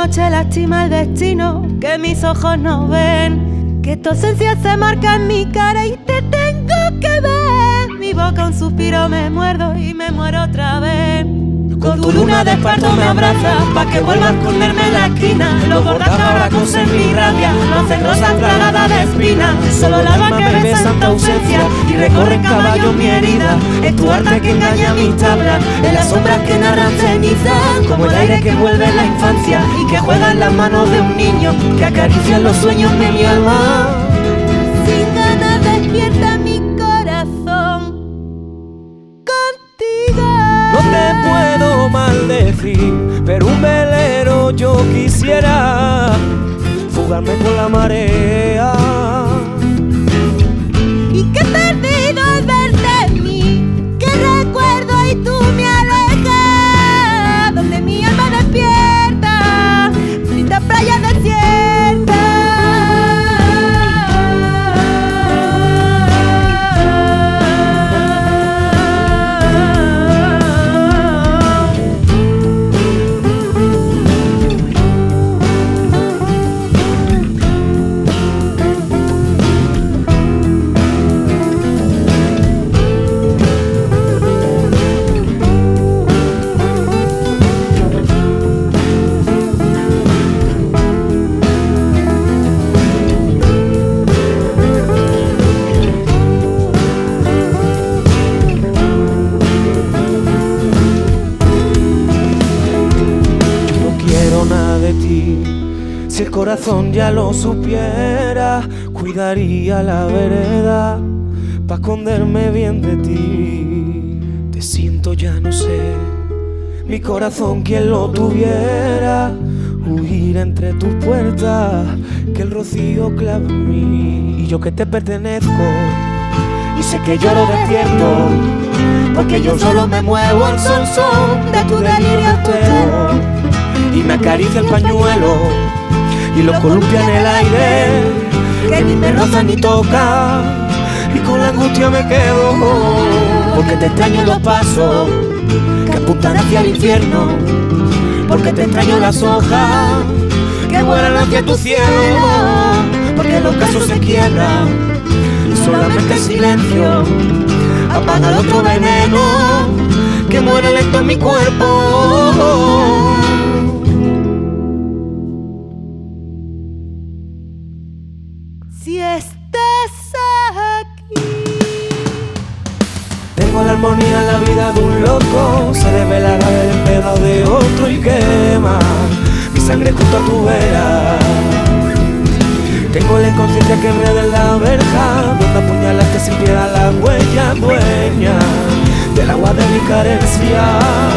noche lastima el destino que mis ojos no ven. Que tu ausencia se marca en mi cara y te tengo que ver. Mi boca un suspiro me muerdo y me muero otra vez. Con tu luna de parto me abraza pa' que vuelva a esconderme en la esquina. Los ahora cosen mi rabia, no hacen rosas plagadas de espinas. Solo la alma que besa en tu ausencia y recorre en caballo mi herida. Es tu arte que engaña mis tablas, en las sombras que narran. Como el aire que vuelve en la infancia y que juega en las manos de un niño que acaricia los sueños de mi alma. Fugarme con la marea. Corazón ya lo supiera, cuidaría la vereda pa' esconderme bien de ti. Te siento, ya no sé. Mi corazón, quien lo tuviera, huir entre tus puertas, que el rocío clave en mí. Y yo que te pertenezco, y sé que lloro despierto, porque yo solo me muevo al son son de tu delirio y me acaricia el pañuelo y lo columpia en el aire que ni me roza ni toca y con la angustia me quedo porque te extraño los pasos que apuntan hacia el infierno porque te extraño las hojas que vuelan hacia tu cielo porque los casos se quiebran y solamente el silencio apaga el otro veneno que muere lento en mi cuerpo armonía en la vida de un loco. Se revela el pedo de otro y quema Mi sangre junto a tu vera. Tengo la inconsciencia que me de la verja Donde apuñalaste sin piedad la huella dueña Del agua de mi carencia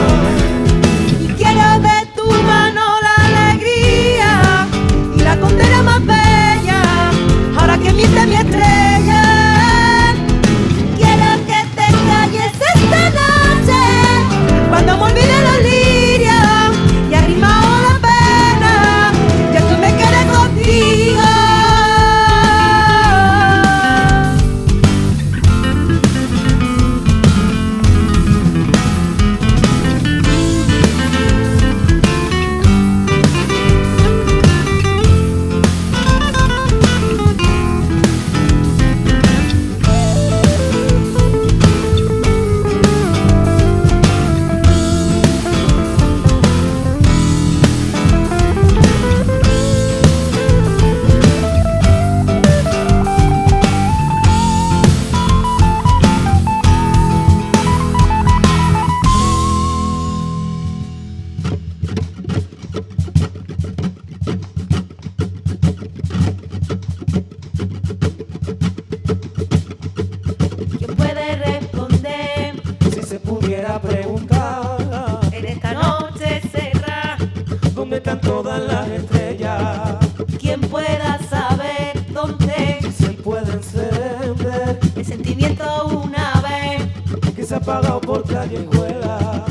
apagado por callejuela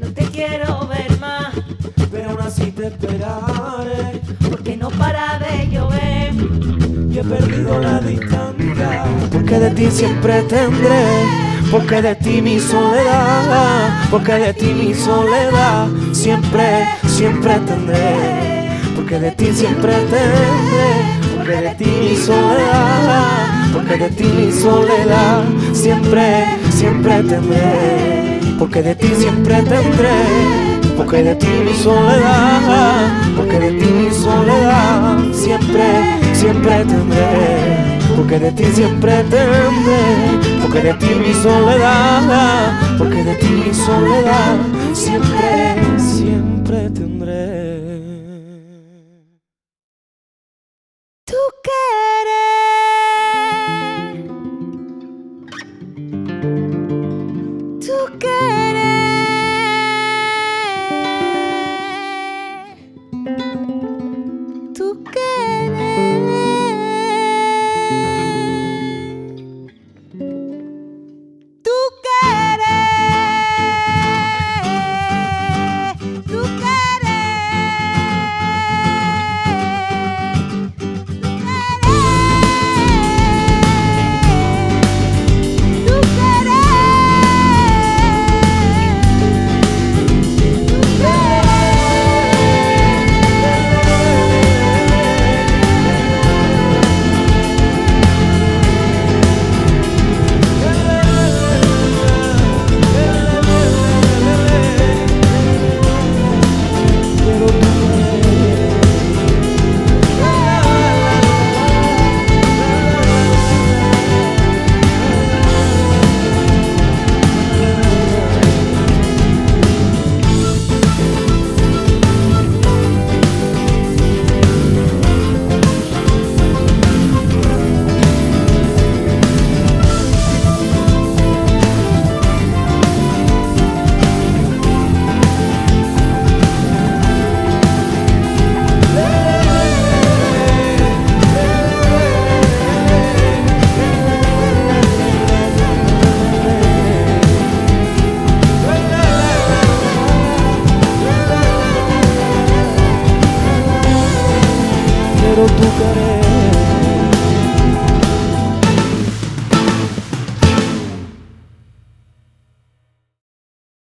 No te quiero ver más Pero aún así te esperaré porque no para de llover. y he perdido la distancia. Porque de ti siempre tendré, porque de ti mi soledad, porque de ti mi soledad siempre, siempre tendré. porque de ti siempre tendré, porque de ti mi soledad, porque de ti mi soledad, siempre, siempre tendré, porque de ti siempre tendré, porque de ti mi soledad, porque de ti mi soledad, siempre, siempre tendré. Porque de ti siempre tendré, porque de ti mi soledad, porque de ti mi soledad, siempre, siempre tendré.